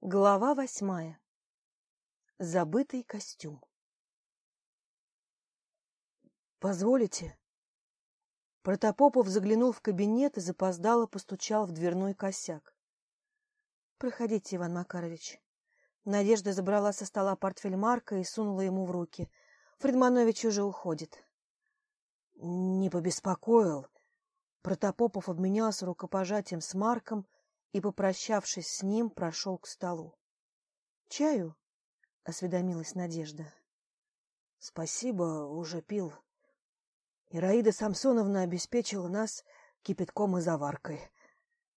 Глава восьмая. Забытый костюм. «Позволите?» Протопопов заглянул в кабинет и запоздало постучал в дверной косяк. «Проходите, Иван Макарович». Надежда забрала со стола портфель Марка и сунула ему в руки. Фредманович уже уходит. «Не побеспокоил». Протопопов обменялся рукопожатием с Марком и, попрощавшись с ним, прошел к столу. — Чаю? — осведомилась Надежда. — Спасибо, уже пил. Ираида Самсоновна обеспечила нас кипятком и заваркой.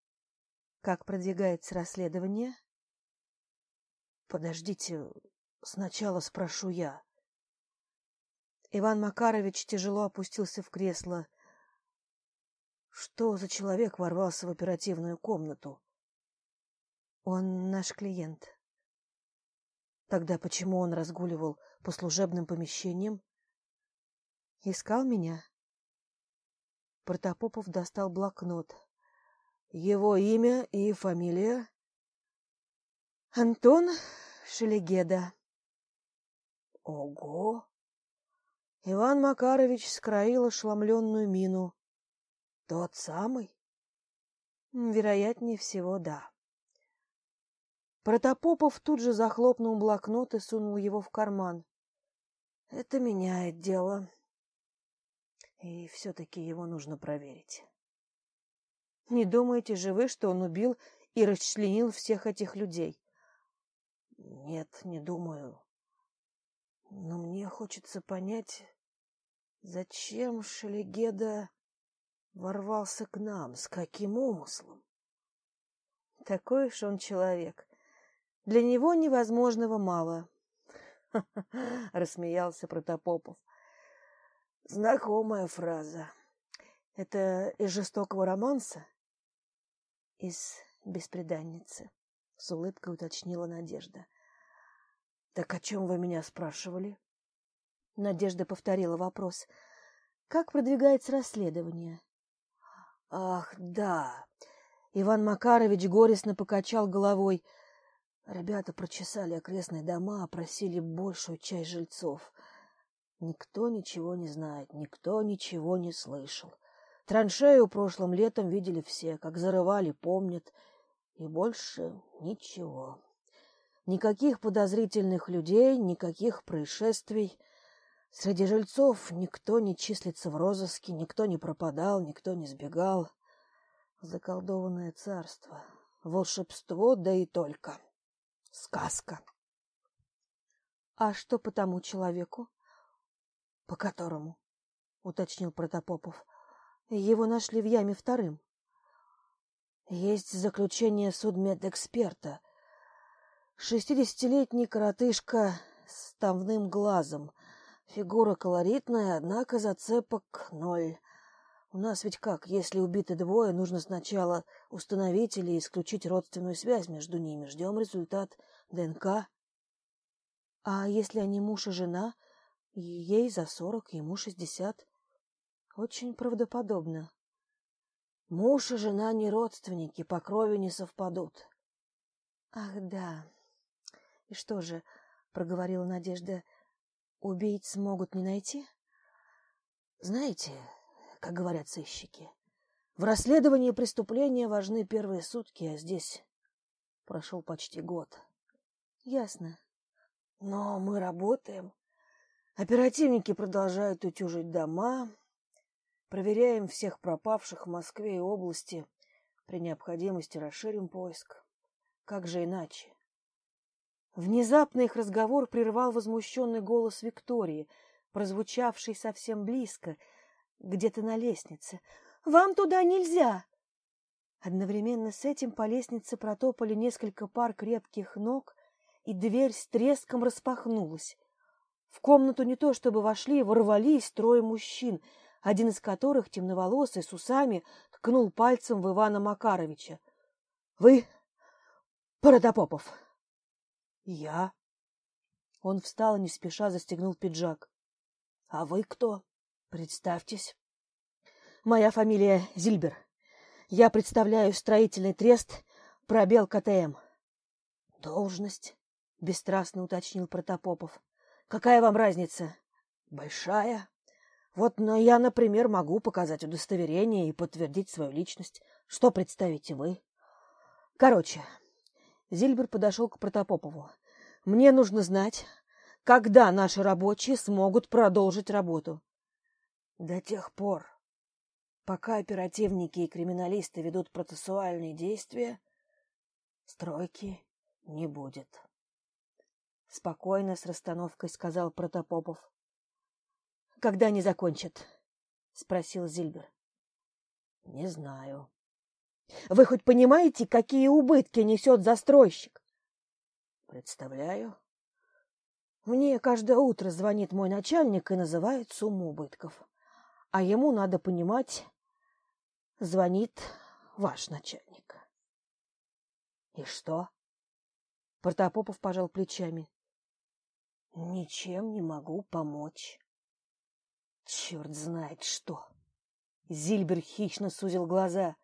— Как продвигается расследование? — Подождите, сначала спрошу я. Иван Макарович тяжело опустился в кресло, — что за человек ворвался в оперативную комнату? Он наш клиент. Тогда почему он разгуливал по служебным помещениям? Искал меня? Протопопов достал блокнот. Его имя и фамилия? Антон Шелегеда. Ого! Иван Макарович скроил ошеломленную мину. Тот самый? Вероятнее всего, да. Протопопов тут же захлопнул блокнот и сунул его в карман. Это меняет дело. И все-таки его нужно проверить. Не думаете же вы, что он убил и расчленил всех этих людей? Нет, не думаю. Но мне хочется понять, зачем Шелегеда ворвался к нам, с каким умыслом? Такой уж он человек. Для него невозможного мало. — рассмеялся Протопопов. Знакомая фраза. Это из жестокого романса? Из беспреданницы, — с улыбкой уточнила Надежда. — Так о чем вы меня спрашивали? Надежда повторила вопрос. — Как продвигается расследование? Ах, да. Иван Макарович горестно покачал головой. Ребята прочесали окрестные дома, опросили большую часть жильцов. Никто ничего не знает, никто ничего не слышал. Траншею прошлым летом видели все, как зарывали, помнят. И больше ничего. Никаких подозрительных людей, никаких происшествий. Среди жильцов никто не числится в розыске, никто не пропадал, никто не сбегал. Заколдованное царство, волшебство, да и только. Сказка. А что по тому человеку? По которому? уточнил Протопопов. Его нашли в яме вторым. Есть заключение судмедэксперта. Шестидесятилетний коротышка с ставным глазом — Фигура колоритная, однако зацепок ноль. У нас ведь как, если убиты двое, нужно сначала установить или исключить родственную связь между ними. Ждем результат ДНК. А если они муж и жена, ей за сорок, ему шестьдесят? Очень правдоподобно. Муж и жена не родственники, по крови не совпадут. Ах, да. И что же, проговорила Надежда, — Убийц могут не найти? Знаете, как говорят сыщики, в расследовании преступления важны первые сутки, а здесь прошел почти год. Ясно. Но мы работаем. Оперативники продолжают утюжить дома, проверяем всех пропавших в Москве и области, при необходимости расширим поиск. Как же иначе? Внезапно их разговор прервал возмущенный голос Виктории, прозвучавший совсем близко, где-то на лестнице. «Вам туда нельзя!» Одновременно с этим по лестнице протопали несколько пар крепких ног, и дверь с треском распахнулась. В комнату не то чтобы вошли, ворвались трое мужчин, один из которых, темноволосый, с усами, ткнул пальцем в Ивана Макаровича. — Вы Протопопов? Я? Он встал и не спеша застегнул пиджак. А вы кто? Представьтесь. Моя фамилия Зильбер. Я представляю строительный трест «Пробел КТМ». Должность, бесстрастно уточнил Протопопов. Какая вам разница? Большая. Вот, но я, например, могу показать удостоверение и подтвердить свою личность. Что представите вы? Короче, Зильбер подошел к Протопопову. Мне нужно знать, когда наши рабочие смогут продолжить работу. До тех пор, пока оперативники и криминалисты ведут процессуальные действия, стройки не будет. Спокойно, с расстановкой сказал Протопопов. Когда они закончат? Спросил Зильбер. Не знаю. Вы хоть понимаете, какие убытки несет застройщик? Представляю. Мне каждое утро звонит мой начальник и называет сумму убытков. А ему надо понимать, звонит ваш начальник. И что? Протопопов пожал плечами. Ничем не могу помочь. Черт знает что. Зильбер хищно сузил глаза.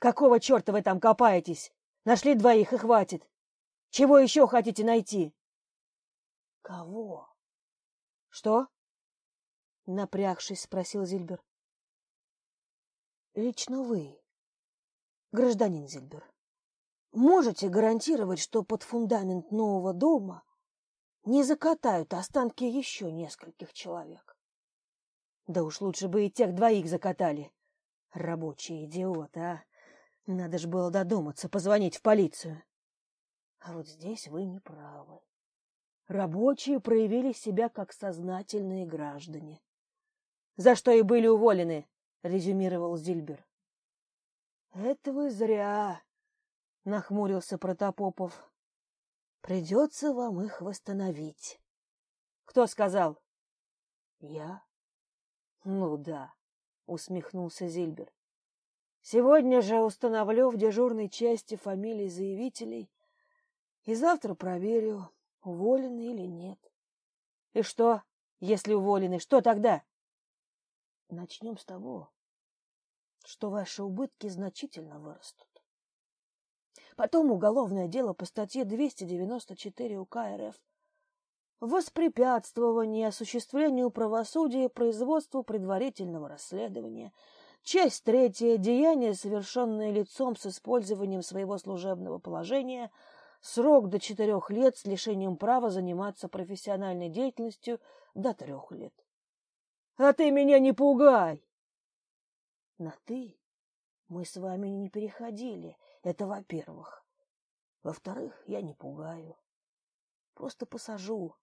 Какого черта вы там копаетесь? Нашли двоих и хватит. Чего еще хотите найти? Кого? Что? Напрягшись, спросил Зильбер. Лично вы, гражданин Зильбер, можете гарантировать, что под фундамент нового дома не закатают останки еще нескольких человек. Да уж лучше бы и тех двоих закатали. Рабочий идиот, а! Надо ж было додуматься, позвонить в полицию. А вот здесь вы не правы. Рабочие проявили себя как сознательные граждане. За что и были уволены, резюмировал Зильбер. Это вы зря, нахмурился Протопопов. Придется вам их восстановить. Кто сказал? Я. Ну да, усмехнулся Зильбер. Сегодня же установлю в дежурной части фамилии заявителей и завтра проверю, уволены или нет. И что, если уволены, что тогда? Начнем с того, что ваши убытки значительно вырастут. Потом уголовное дело по статье 294 УК РФ воспрепятствование осуществлению правосудия и производству предварительного расследования. Часть третья. Деяние, совершенное лицом с использованием своего служебного положения. Срок до четырех лет с лишением права заниматься профессиональной деятельностью до трех лет. — А ты меня не пугай! — На «ты» мы с вами не переходили, это во-первых. Во-вторых, я не пугаю. Просто посажу,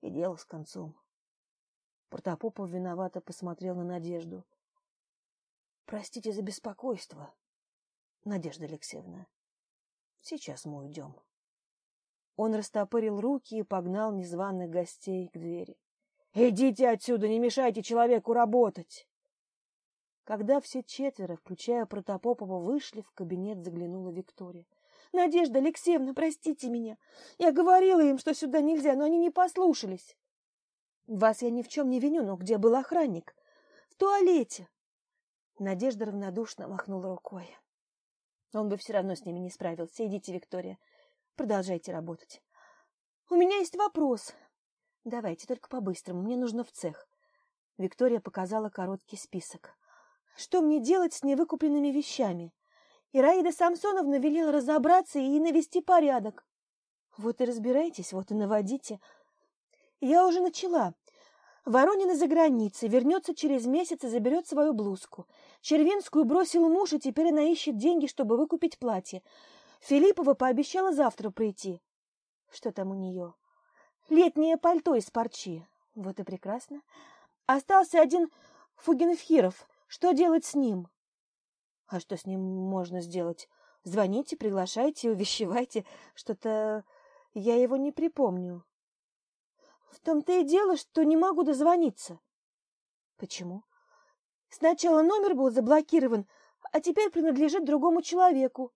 и дело с концом. Протопопов виновато посмотрел на Надежду. Простите за беспокойство, Надежда Алексеевна. Сейчас мы уйдем. Он растопырил руки и погнал незваных гостей к двери. Идите отсюда, не мешайте человеку работать. Когда все четверо, включая Протопопова, вышли, в кабинет заглянула Виктория. — Надежда Алексеевна, простите меня. Я говорила им, что сюда нельзя, но они не послушались. — Вас я ни в чем не виню, но где был охранник? — В туалете. Надежда равнодушно махнула рукой. Он бы все равно с ними не справился. Идите, Виктория, продолжайте работать. — У меня есть вопрос. — Давайте, только по-быстрому, мне нужно в цех. Виктория показала короткий список. Что мне делать с невыкупленными вещами? Ираида Самсоновна велела разобраться и навести порядок. Вот и разбирайтесь, вот и наводите. Я уже начала. Воронина за границей, вернется через месяц и заберет свою блузку. Червинскую бросил муж, и теперь она ищет деньги, чтобы выкупить платье. Филиппова пообещала завтра прийти. Что там у нее? Летнее пальто из парчи. Вот и прекрасно. Остался один Фугенфхиров. Что делать с ним? А что с ним можно сделать? Звоните, приглашайте, увещевайте. Что-то я его не припомню. В том-то и дело, что не могу дозвониться. Почему? Сначала номер был заблокирован, а теперь принадлежит другому человеку.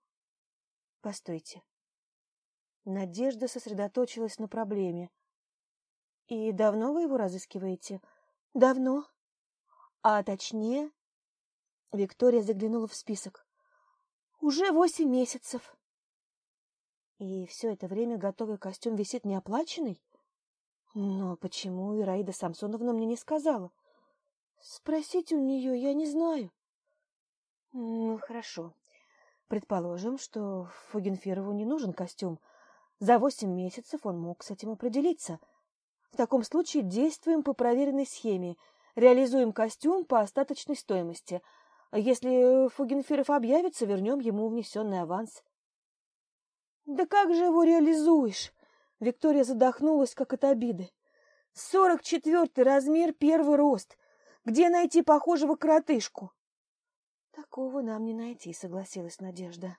Постойте. Надежда сосредоточилась на проблеме. И давно вы его разыскиваете? Давно. А точнее, Виктория заглянула в список. Уже восемь месяцев. И все это время готовый костюм висит неоплаченный? Но почему Ираида Самсоновна мне не сказала? Спросить у нее я не знаю. Ну, хорошо. Предположим, что Фугенферову не нужен костюм. За восемь месяцев он мог с этим определиться. В таком случае действуем по проверенной схеме. Реализуем костюм по остаточной стоимости. Если Фугенферов объявится, вернем ему внесенный аванс. Да как же его реализуешь? Виктория задохнулась, как от обиды. Сорок четвертый размер, первый рост. Где найти похожего коротышку? Такого нам не найти, согласилась Надежда.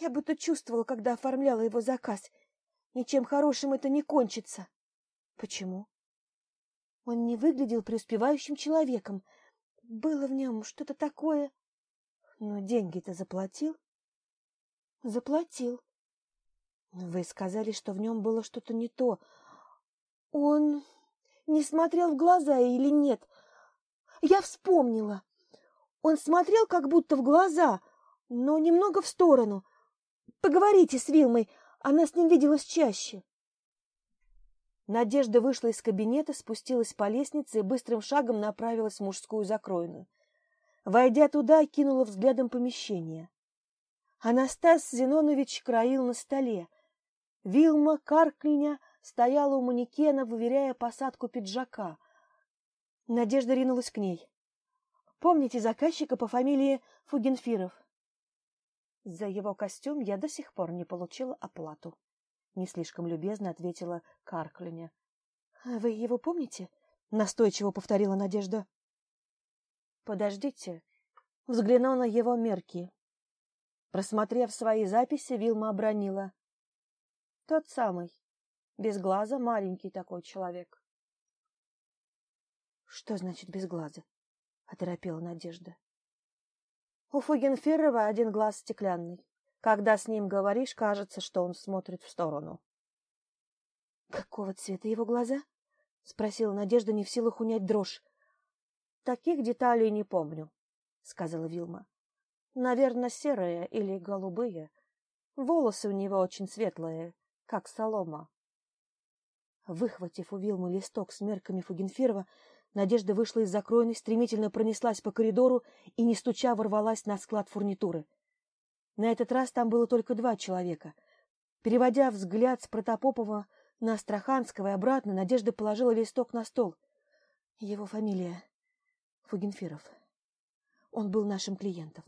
Я бы то чувствовала, когда оформляла его заказ. Ничем хорошим это не кончится. Почему? Он не выглядел преуспевающим человеком. Было в нем что-то такое. Но деньги-то заплатил? Заплатил. Вы сказали, что в нем было что-то не то. Он не смотрел в глаза или нет? Я вспомнила. Он смотрел как будто в глаза, но немного в сторону. Поговорите с Вилмой, она с ним виделась чаще. Надежда вышла из кабинета, спустилась по лестнице и быстрым шагом направилась в мужскую закроенную. Войдя туда, кинула взглядом помещение. Анастас Зенонович краил на столе. Вилма Карклиня стояла у манекена, выверяя посадку пиджака. Надежда ринулась к ней. «Помните заказчика по фамилии Фугенфиров?» «За его костюм я до сих пор не получила оплату», — не слишком любезно ответила Карклиня. «Вы его помните?» — настойчиво повторила Надежда. «Подождите». Взглянула на его мерки. Просмотрев свои записи, Вилма обронила. Тот самый. Без глаза маленький такой человек. Что значит без глаза? Оторопела Надежда. У Фугенферова один глаз стеклянный. Когда с ним говоришь, кажется, что он смотрит в сторону. Какого цвета его глаза? Спросила Надежда, не в силах унять дрожь. Таких деталей не помню, сказала Вилма. Наверное, серые или голубые. Волосы у него очень светлые, как солома. Выхватив у Вилмы листок с мерками Фугенфирова, Надежда вышла из закроенной, стремительно пронеслась по коридору и, не стуча, ворвалась на склад фурнитуры. На этот раз там было только два человека. Переводя взгляд с Протопопова на Астраханского и обратно, Надежда положила листок на стол. Его фамилия Фугенфиров. Он был нашим клиентом.